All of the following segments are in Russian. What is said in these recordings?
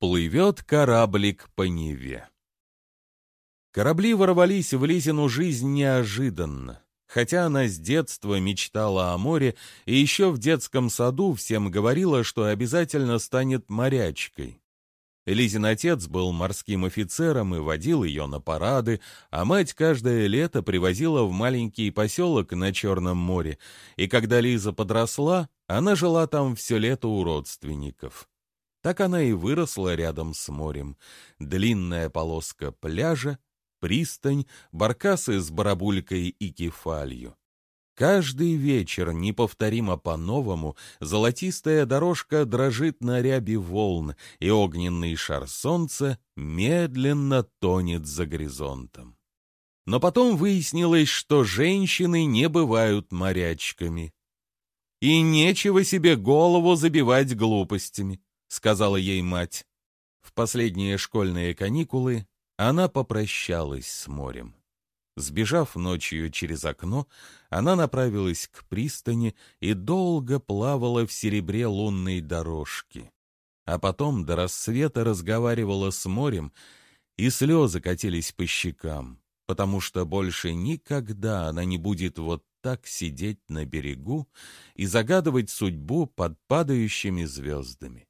Плывет кораблик по Неве. Корабли ворвались в Лизину жизнь неожиданно. Хотя она с детства мечтала о море и еще в детском саду всем говорила, что обязательно станет морячкой. Лизин отец был морским офицером и водил ее на парады, а мать каждое лето привозила в маленький поселок на Черном море, и когда Лиза подросла, она жила там все лето у родственников. Так она и выросла рядом с морем. Длинная полоска пляжа, пристань, баркасы с барабулькой и кефалью. Каждый вечер, неповторимо по-новому, золотистая дорожка дрожит на ряби волн, и огненный шар солнца медленно тонет за горизонтом. Но потом выяснилось, что женщины не бывают морячками. И нечего себе голову забивать глупостями. — сказала ей мать. В последние школьные каникулы она попрощалась с морем. Сбежав ночью через окно, она направилась к пристани и долго плавала в серебре лунной дорожки. А потом до рассвета разговаривала с морем, и слезы катились по щекам, потому что больше никогда она не будет вот так сидеть на берегу и загадывать судьбу под падающими звездами.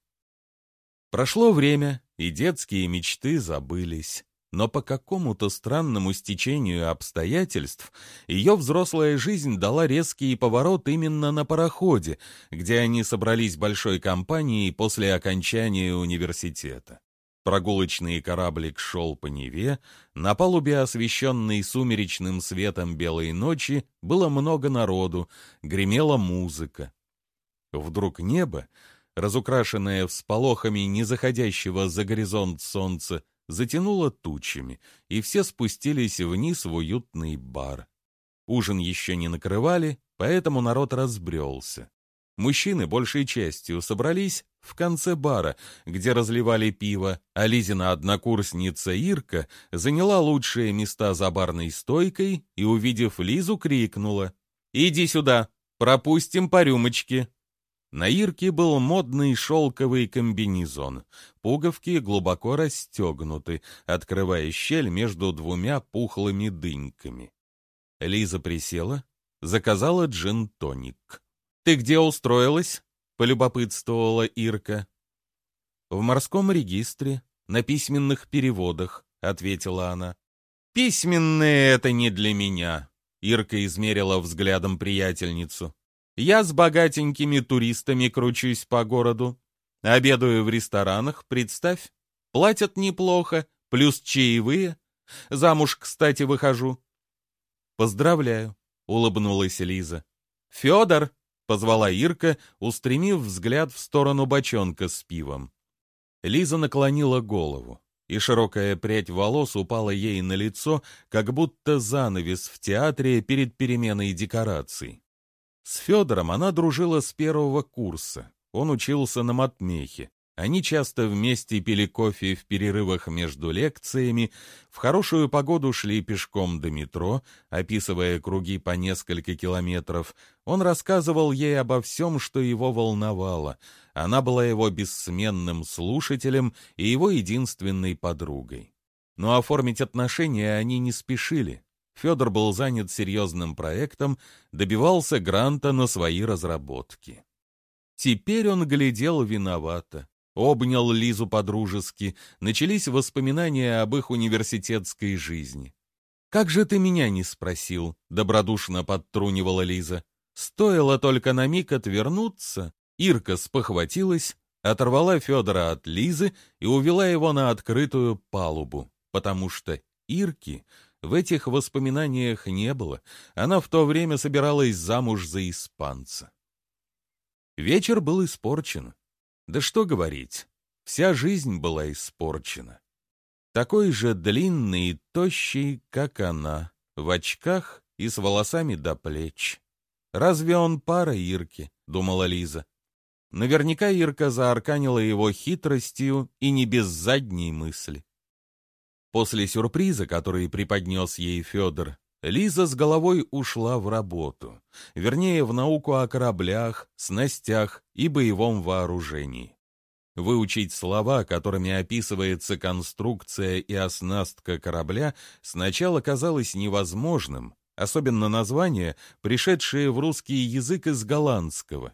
Прошло время, и детские мечты забылись. Но по какому-то странному стечению обстоятельств ее взрослая жизнь дала резкий поворот именно на пароходе, где они собрались большой компанией после окончания университета. Прогулочный кораблик шел по Неве, на палубе, освещенной сумеречным светом белой ночи, было много народу, гремела музыка. Вдруг небо разукрашенное всполохами незаходящего за горизонт солнца, затянуло тучами, и все спустились вниз в уютный бар. Ужин еще не накрывали, поэтому народ разбрелся. Мужчины большей частью собрались в конце бара, где разливали пиво, а Лизина однокурсница Ирка заняла лучшие места за барной стойкой и, увидев Лизу, крикнула «Иди сюда, пропустим по рюмочке». На Ирке был модный шелковый комбинезон. Пуговки глубоко расстегнуты, открывая щель между двумя пухлыми дыньками. Лиза присела, заказала джин-тоник. «Ты где устроилась?» — полюбопытствовала Ирка. «В морском регистре, на письменных переводах», — ответила она. «Письменные — это не для меня», — Ирка измерила взглядом приятельницу. Я с богатенькими туристами кручусь по городу. Обедаю в ресторанах, представь. Платят неплохо, плюс чаевые. Замуж, кстати, выхожу. Поздравляю, улыбнулась Лиза. Федор, позвала Ирка, устремив взгляд в сторону бочонка с пивом. Лиза наклонила голову, и широкая прядь волос упала ей на лицо, как будто занавес в театре перед переменой декораций. С Федором она дружила с первого курса. Он учился на матмехе. Они часто вместе пили кофе в перерывах между лекциями, в хорошую погоду шли пешком до метро, описывая круги по несколько километров. Он рассказывал ей обо всем, что его волновало. Она была его бессменным слушателем и его единственной подругой. Но оформить отношения они не спешили. Федор был занят серьезным проектом, добивался гранта на свои разработки. Теперь он глядел виновато, обнял Лизу по-дружески, начались воспоминания об их университетской жизни. «Как же ты меня не спросил?» — добродушно подтрунивала Лиза. Стоило только на миг отвернуться, Ирка спохватилась, оторвала Федора от Лизы и увела его на открытую палубу, потому что Ирки в этих воспоминаниях не было. Она в то время собиралась замуж за испанца. Вечер был испорчен. Да что говорить, вся жизнь была испорчена. Такой же длинный и тощий, как она, в очках и с волосами до плеч. «Разве он пара Ирки?» — думала Лиза. Наверняка Ирка заарканила его хитростью и не без задней мысли. После сюрприза, который преподнес ей Федор, Лиза с головой ушла в работу, вернее, в науку о кораблях, снастях и боевом вооружении. Выучить слова, которыми описывается конструкция и оснастка корабля, сначала казалось невозможным, особенно названия, пришедшие в русский язык из голландского.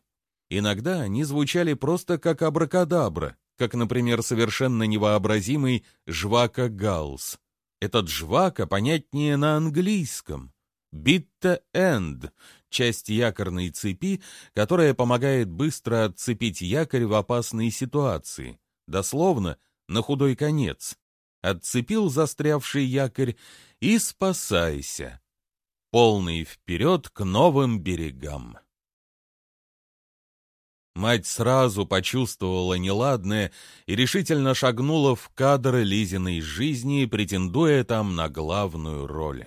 Иногда они звучали просто как абракадабра, как, например, совершенно невообразимый «жвака галс». Этот «жвака» понятнее на английском. «Битта энд» — часть якорной цепи, которая помогает быстро отцепить якорь в опасной ситуации. Дословно, на худой конец. Отцепил застрявший якорь и спасайся. Полный вперед к новым берегам. Мать сразу почувствовала неладное и решительно шагнула в кадр Лизиной жизни, претендуя там на главную роль.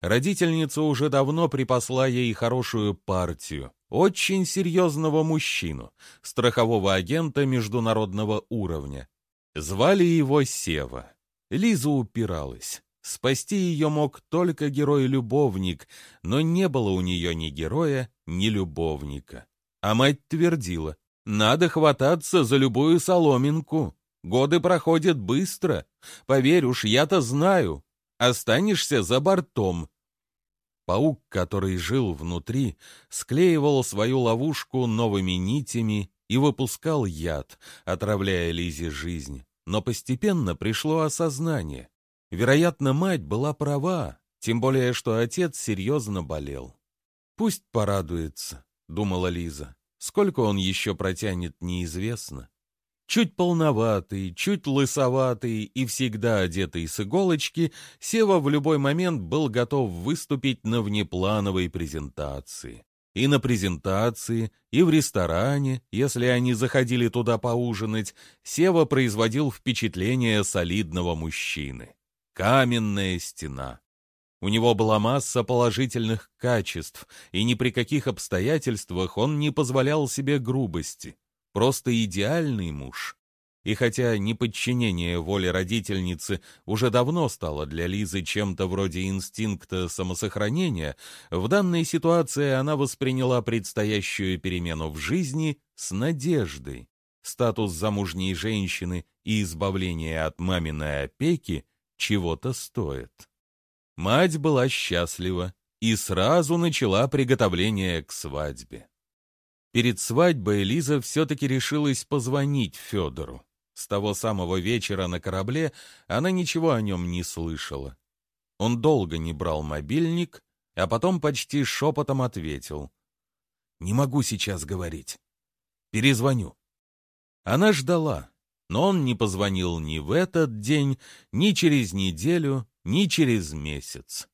Родительница уже давно припасла ей хорошую партию, очень серьезного мужчину, страхового агента международного уровня. Звали его Сева. Лиза упиралась. Спасти ее мог только герой-любовник, но не было у нее ни героя, ни любовника. А мать твердила, надо хвататься за любую соломинку. Годы проходят быстро. Поверь уж, я-то знаю. Останешься за бортом. Паук, который жил внутри, склеивал свою ловушку новыми нитями и выпускал яд, отравляя Лизе жизнь. Но постепенно пришло осознание. Вероятно, мать была права, тем более, что отец серьезно болел. «Пусть порадуется», — думала Лиза. «Сколько он еще протянет, неизвестно». Чуть полноватый, чуть лысоватый и всегда одетый с иголочки, Сева в любой момент был готов выступить на внеплановой презентации. И на презентации, и в ресторане, если они заходили туда поужинать, Сева производил впечатление солидного мужчины. Каменная стена. У него была масса положительных качеств, и ни при каких обстоятельствах он не позволял себе грубости. Просто идеальный муж. И хотя неподчинение воле родительницы уже давно стало для Лизы чем-то вроде инстинкта самосохранения, в данной ситуации она восприняла предстоящую перемену в жизни с надеждой. Статус замужней женщины и избавление от маминой опеки чего-то стоит. Мать была счастлива и сразу начала приготовление к свадьбе. Перед свадьбой Лиза все-таки решилась позвонить Федору. С того самого вечера на корабле она ничего о нем не слышала. Он долго не брал мобильник, а потом почти шепотом ответил. «Не могу сейчас говорить. Перезвоню». Она ждала, но он не позвонил ни в этот день, ни через неделю, ни через месяц.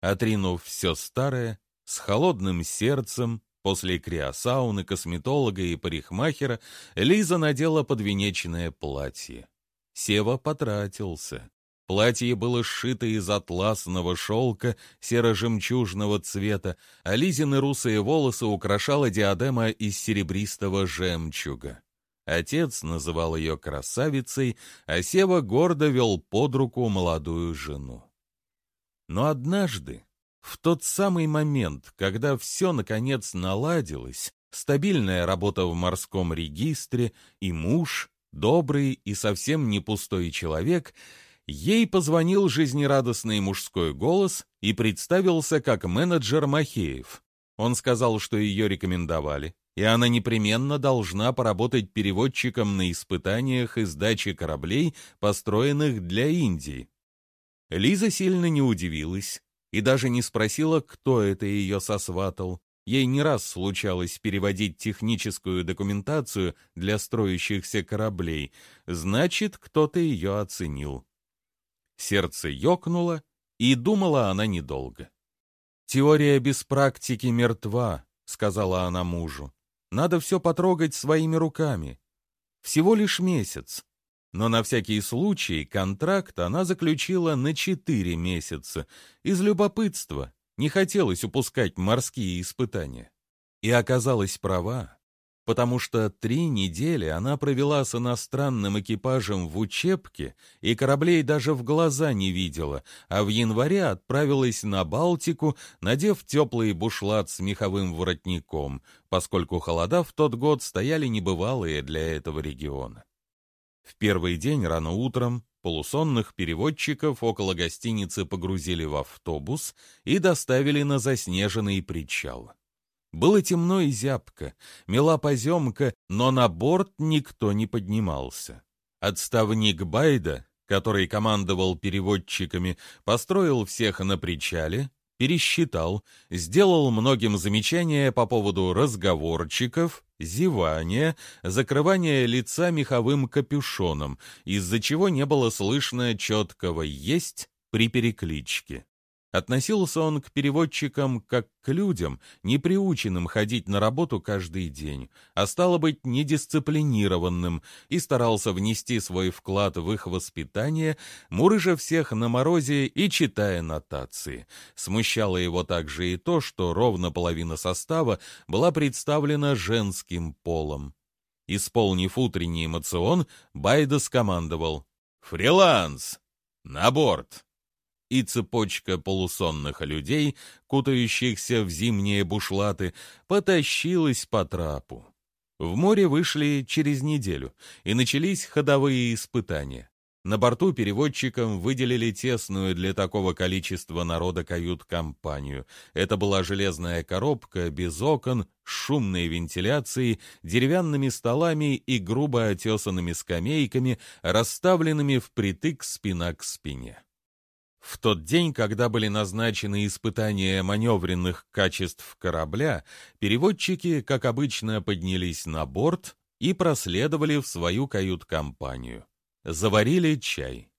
Отринув все старое, с холодным сердцем, после криосауны, косметолога и парикмахера, Лиза надела подвенечное платье. Сева потратился. Платье было сшито из атласного шелка серо-жемчужного цвета, а Лизины русые волосы украшала диадема из серебристого жемчуга. Отец называл ее красавицей, а Сева гордо вел под руку молодую жену. Но однажды, в тот самый момент, когда все наконец наладилось, стабильная работа в морском регистре и муж, добрый и совсем не пустой человек, ей позвонил жизнерадостный мужской голос и представился как менеджер Махеев. Он сказал, что ее рекомендовали, и она непременно должна поработать переводчиком на испытаниях и сдаче кораблей, построенных для Индии. Лиза сильно не удивилась и даже не спросила, кто это ее сосватал. Ей не раз случалось переводить техническую документацию для строящихся кораблей, значит, кто-то ее оценил. Сердце ёкнуло, и думала она недолго. «Теория без практики мертва», — сказала она мужу. Надо все потрогать своими руками. Всего лишь месяц. Но на всякий случай контракт она заключила на четыре месяца. Из любопытства. Не хотелось упускать морские испытания. И оказалась права. Потому что три недели она провела с иностранным экипажем в учебке и кораблей даже в глаза не видела, а в январе отправилась на Балтику, надев теплый бушлат с меховым воротником, поскольку холода в тот год стояли небывалые для этого региона. В первый день рано утром полусонных переводчиков около гостиницы погрузили в автобус и доставили на заснеженный причал. Было темно и зябко, мела поземка, но на борт никто не поднимался. Отставник Байда, который командовал переводчиками, построил всех на причале, пересчитал, сделал многим замечания по поводу разговорчиков, зевания, закрывания лица меховым капюшоном, из-за чего не было слышно четкого «есть» при перекличке. Относился он к переводчикам как к людям, не приученным ходить на работу каждый день, а стало быть недисциплинированным, и старался внести свой вклад в их воспитание, мурыжа всех на морозе и читая нотации. Смущало его также и то, что ровно половина состава была представлена женским полом. Исполнив утренний эмоцион, Байда скомандовал «Фриланс! На борт!» И цепочка полусонных людей, кутающихся в зимние бушлаты, потащилась по трапу. В море вышли через неделю, и начались ходовые испытания. На борту переводчикам выделили тесную для такого количества народа кают-компанию. Это была железная коробка без окон, шумной вентиляцией, деревянными столами и грубо отесанными скамейками, расставленными впритык спина к спине. В тот день, когда были назначены испытания маневренных качеств корабля, переводчики, как обычно, поднялись на борт и проследовали в свою кают-компанию. Заварили чай.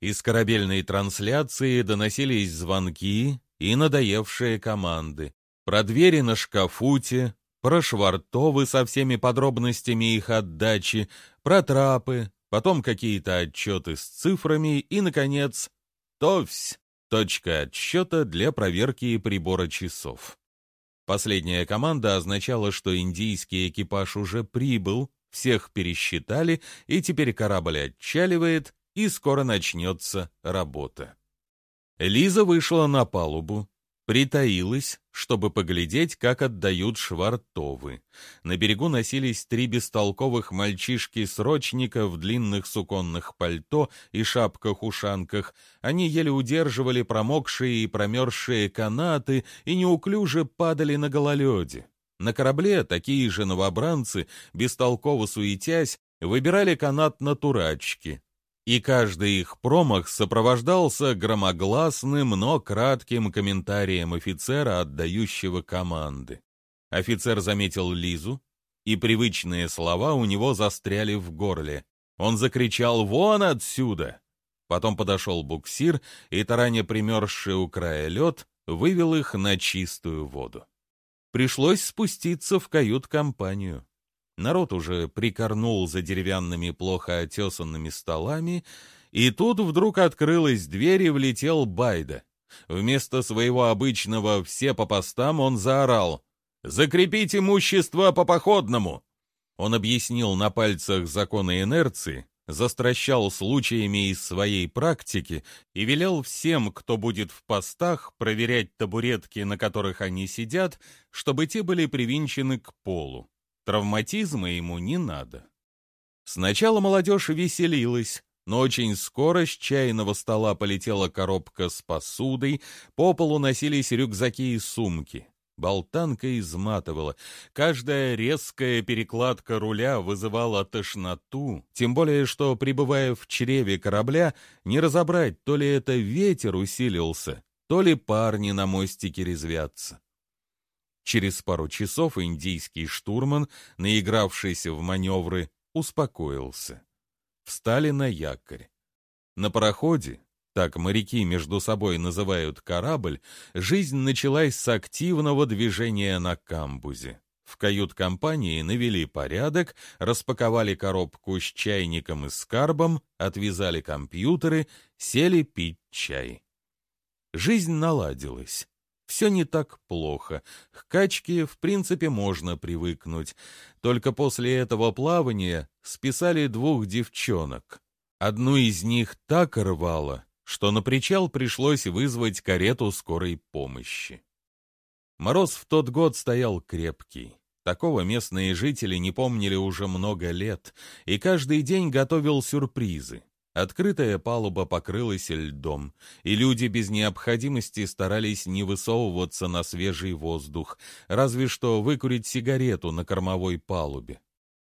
Из корабельной трансляции доносились звонки и надоевшие команды. Про двери на шкафуте, про швартовы со всеми подробностями их отдачи, про трапы, потом какие-то отчеты с цифрами и, наконец, Товсь — точка отсчета для проверки прибора часов. Последняя команда означала, что индийский экипаж уже прибыл, всех пересчитали, и теперь корабль отчаливает, и скоро начнется работа. Лиза вышла на палубу, притаилась, чтобы поглядеть, как отдают швартовы. На берегу носились три бестолковых мальчишки-срочника в длинных суконных пальто и шапках-ушанках. Они еле удерживали промокшие и промерзшие канаты и неуклюже падали на гололеде. На корабле такие же новобранцы, бестолково суетясь, выбирали канат на турачки и каждый их промах сопровождался громогласным, но кратким комментарием офицера, отдающего команды. Офицер заметил Лизу, и привычные слова у него застряли в горле. Он закричал «Вон отсюда!» Потом подошел буксир, и, тараня примерзший у края лед, вывел их на чистую воду. Пришлось спуститься в кают-компанию. Народ уже прикорнул за деревянными плохо отесанными столами, и тут вдруг открылась дверь и влетел Байда. Вместо своего обычного «все по постам» он заорал «Закрепить имущество по походному!» Он объяснил на пальцах законы инерции, застращал случаями из своей практики и велел всем, кто будет в постах, проверять табуретки, на которых они сидят, чтобы те были привинчены к полу. Травматизма ему не надо. Сначала молодежь веселилась, но очень скоро с чайного стола полетела коробка с посудой, по полу носились рюкзаки и сумки. Болтанка изматывала. Каждая резкая перекладка руля вызывала тошноту, тем более что, пребывая в чреве корабля, не разобрать, то ли это ветер усилился, то ли парни на мостике резвятся. Через пару часов индийский штурман, наигравшийся в маневры, успокоился. Встали на якорь. На пароходе, так моряки между собой называют корабль, жизнь началась с активного движения на камбузе. В кают-компании навели порядок, распаковали коробку с чайником и скарбом, отвязали компьютеры, сели пить чай. Жизнь наладилась. Все не так плохо. К качке, в принципе, можно привыкнуть. Только после этого плавания списали двух девчонок. Одну из них так рвало, что на причал пришлось вызвать карету скорой помощи. Мороз в тот год стоял крепкий. Такого местные жители не помнили уже много лет, и каждый день готовил сюрпризы. Открытая палуба покрылась льдом, и люди без необходимости старались не высовываться на свежий воздух, разве что выкурить сигарету на кормовой палубе.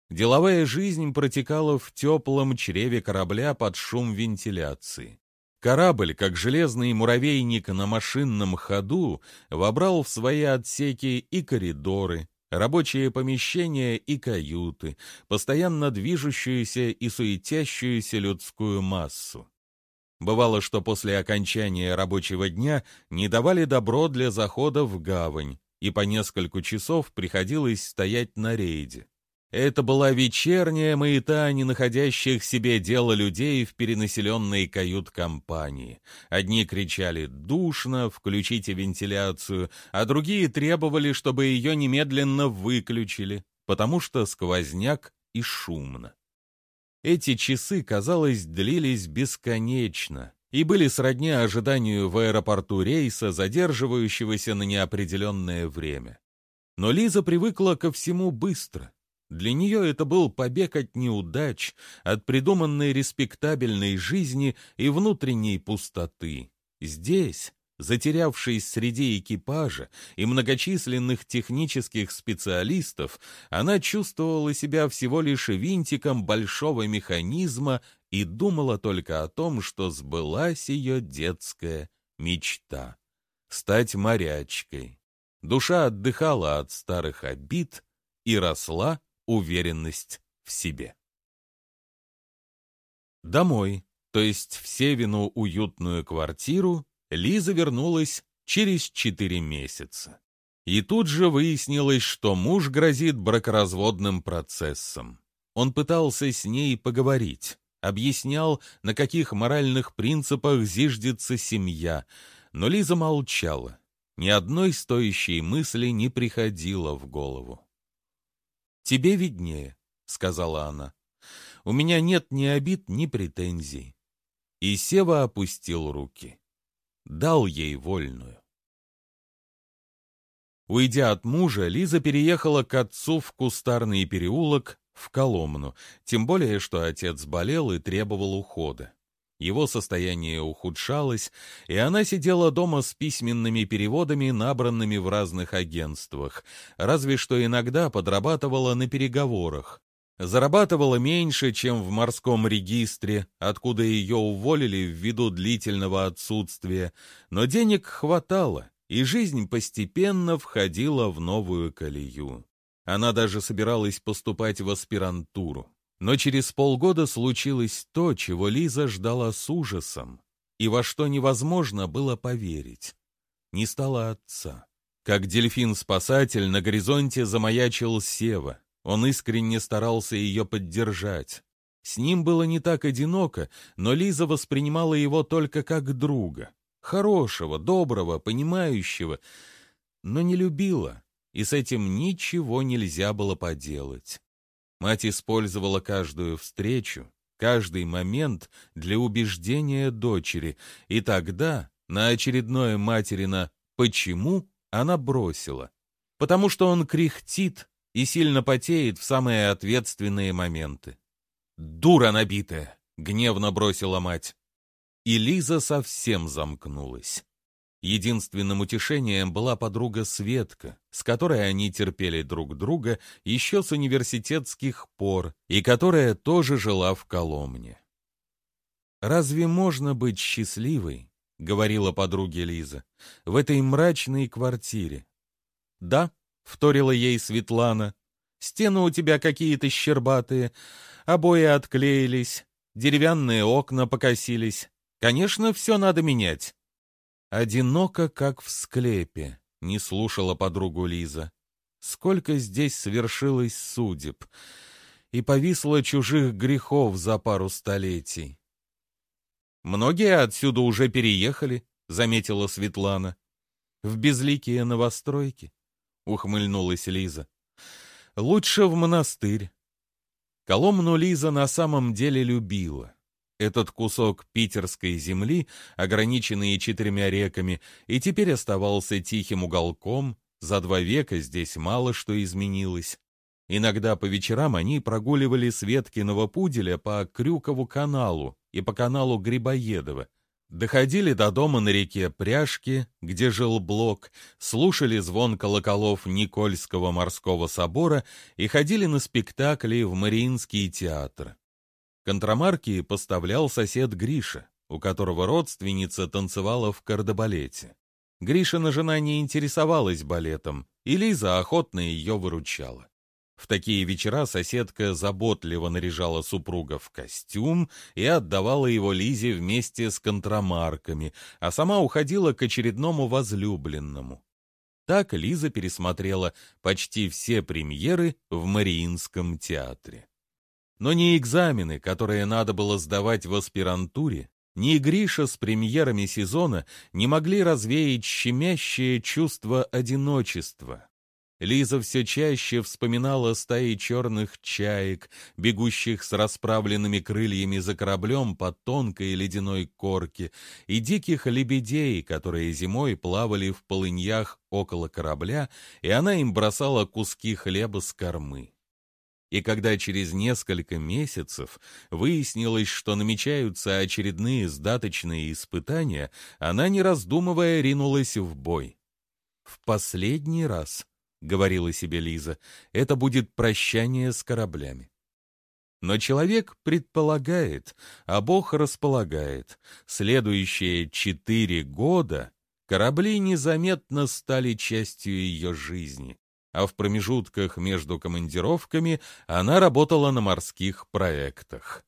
Деловая жизнь протекала в теплом чреве корабля под шум вентиляции. Корабль, как железный муравейник на машинном ходу, вобрал в свои отсеки и коридоры, рабочие помещения и каюты, постоянно движущуюся и суетящуюся людскую массу. Бывало, что после окончания рабочего дня не давали добро для захода в гавань, и по несколько часов приходилось стоять на рейде. Это была вечерняя маята не находящих себе дела людей в перенаселенной кают-компании. Одни кричали «душно», «включите вентиляцию», а другие требовали, чтобы ее немедленно выключили, потому что сквозняк и шумно. Эти часы, казалось, длились бесконечно и были сродни ожиданию в аэропорту рейса, задерживающегося на неопределенное время. Но Лиза привыкла ко всему быстро — для нее это был побег от неудач, от придуманной респектабельной жизни и внутренней пустоты. Здесь, затерявшись среди экипажа и многочисленных технических специалистов, она чувствовала себя всего лишь винтиком большого механизма и думала только о том, что сбылась ее детская мечта — стать морячкой. Душа отдыхала от старых обид и росла уверенность в себе. Домой, то есть в Севину уютную квартиру, Лиза вернулась через четыре месяца. И тут же выяснилось, что муж грозит бракоразводным процессом. Он пытался с ней поговорить, объяснял, на каких моральных принципах зиждется семья, но Лиза молчала. Ни одной стоящей мысли не приходило в голову. «Тебе виднее», — сказала она. «У меня нет ни обид, ни претензий». И Сева опустил руки. Дал ей вольную. Уйдя от мужа, Лиза переехала к отцу в кустарный переулок в Коломну, тем более, что отец болел и требовал ухода. Его состояние ухудшалось, и она сидела дома с письменными переводами, набранными в разных агентствах, разве что иногда подрабатывала на переговорах. Зарабатывала меньше, чем в морском регистре, откуда ее уволили ввиду длительного отсутствия, но денег хватало, и жизнь постепенно входила в новую колею. Она даже собиралась поступать в аспирантуру. Но через полгода случилось то, чего Лиза ждала с ужасом, и во что невозможно было поверить. Не стало отца. Как дельфин-спасатель на горизонте замаячил Сева. Он искренне старался ее поддержать. С ним было не так одиноко, но Лиза воспринимала его только как друга. Хорошего, доброго, понимающего, но не любила, и с этим ничего нельзя было поделать. Мать использовала каждую встречу, каждый момент для убеждения дочери, и тогда на очередное материна «почему» она бросила. Потому что он кряхтит и сильно потеет в самые ответственные моменты. «Дура набитая!» — гневно бросила мать. И Лиза совсем замкнулась. Единственным утешением была подруга Светка, с которой они терпели друг друга еще с университетских пор, и которая тоже жила в Коломне. «Разве можно быть счастливой?» — говорила подруге Лиза, — «в этой мрачной квартире». «Да», — вторила ей Светлана, — «стены у тебя какие-то щербатые, обои отклеились, деревянные окна покосились. Конечно, все надо менять». Одиноко, как в склепе, не слушала подругу Лиза. Сколько здесь свершилось судеб, и повисло чужих грехов за пару столетий. «Многие отсюда уже переехали», — заметила Светлана. в безликие новостройки», — ухмыльнулась Лиза. «Лучше в монастырь». Коломну Лиза на самом деле любила. Этот кусок питерской земли, ограниченный четырьмя реками, и теперь оставался тихим уголком, за два века здесь мало что изменилось. Иногда по вечерам они прогуливали Светкиного пуделя по Крюкову каналу и по каналу Грибоедова, доходили до дома на реке Пряжки, где жил Блок, слушали звон колоколов Никольского морского собора и ходили на спектакли в Мариинский театр. Контрамарки поставлял сосед Гриша, у которого родственница танцевала в кардебалете. Гришина жена не интересовалась балетом, и Лиза охотно ее выручала. В такие вечера соседка заботливо наряжала супруга в костюм и отдавала его Лизе вместе с контрамарками, а сама уходила к очередному возлюбленному. Так Лиза пересмотрела почти все премьеры в Мариинском театре. Но ни экзамены, которые надо было сдавать в аспирантуре, ни Гриша с премьерами сезона не могли развеять щемящее чувство одиночества, Лиза все чаще вспоминала стаи черных чаек, бегущих с расправленными крыльями за кораблем по тонкой ледяной корке, и диких лебедей, которые зимой плавали в полыньях около корабля, и она им бросала куски хлеба с кормы. И когда через несколько месяцев выяснилось, что намечаются очередные сдаточные испытания, она, не раздумывая, ринулась в бой. В последний раз — говорила себе Лиза, — это будет прощание с кораблями. Но человек предполагает, а Бог располагает. Следующие четыре года корабли незаметно стали частью ее жизни, а в промежутках между командировками она работала на морских проектах.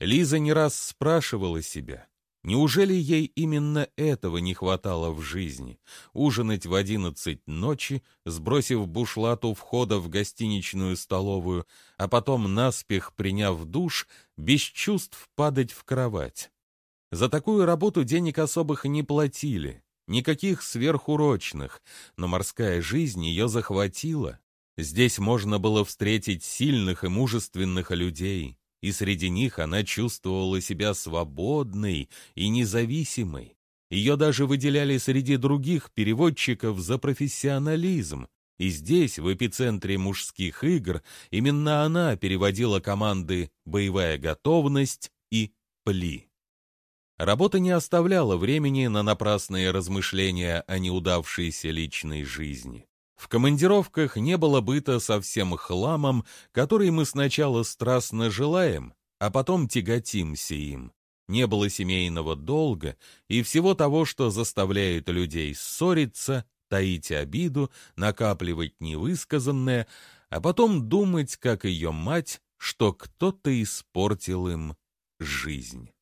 Лиза не раз спрашивала себя, Неужели ей именно этого не хватало в жизни? Ужинать в одиннадцать ночи, сбросив бушлат у входа в гостиничную столовую, а потом, наспех приняв душ, без чувств падать в кровать. За такую работу денег особых не платили, никаких сверхурочных, но морская жизнь ее захватила. Здесь можно было встретить сильных и мужественных людей, и среди них она чувствовала себя свободной и независимой. Ее даже выделяли среди других переводчиков за профессионализм, и здесь, в эпицентре мужских игр, именно она переводила команды «Боевая готовность» и «Пли». Работа не оставляла времени на напрасные размышления о неудавшейся личной жизни. В командировках не было быта со всем хламом, который мы сначала страстно желаем, а потом тяготимся им. Не было семейного долга и всего того, что заставляет людей ссориться, таить обиду, накапливать невысказанное, а потом думать, как ее мать, что кто-то испортил им жизнь.